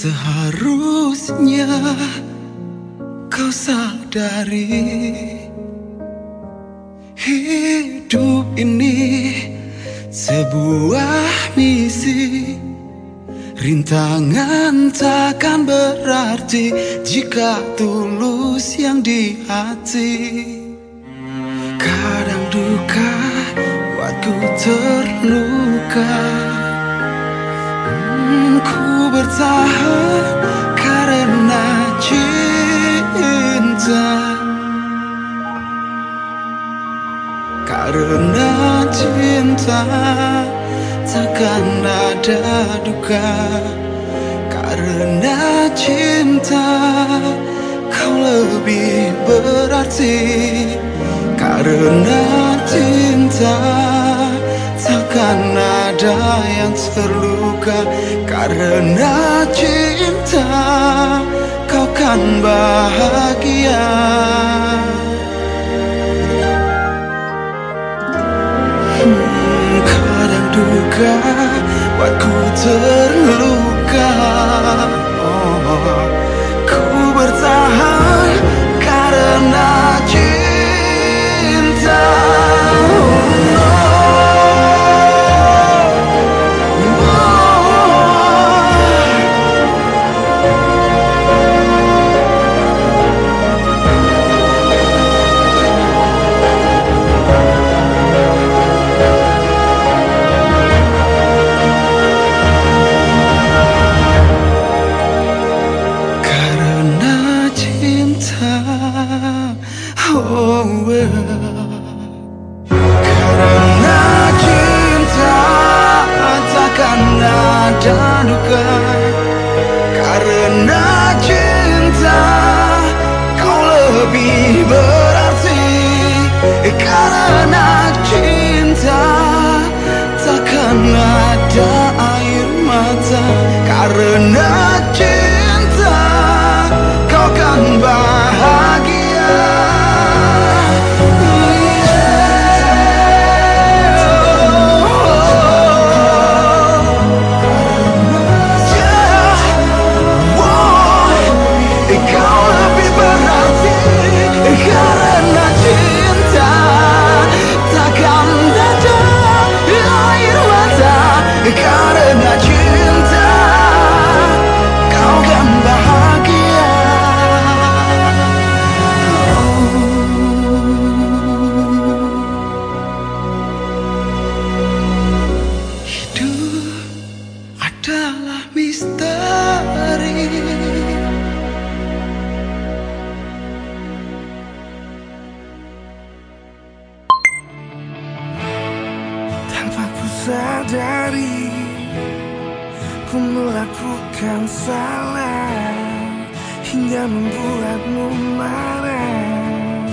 Seharusnya kau sadari Hidup ini sebuah misi. Rintangan takkan berarti jika tulus yang di hati. Kadang duka buatku terluka. Ku bertahan cinta takkan ada duka. Karena cinta kau lebih berarti. Karena cinta takkan ada yang terluka. Karena cinta kau kan bahagia buatku terluka ada air mata Karena adalah misteri. Tanpa ku sadari Ku melakukan salah Hingga membuatmu marah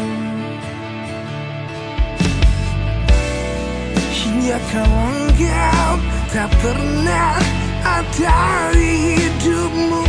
Hingga kau anggap Tak pernah dari hidupmu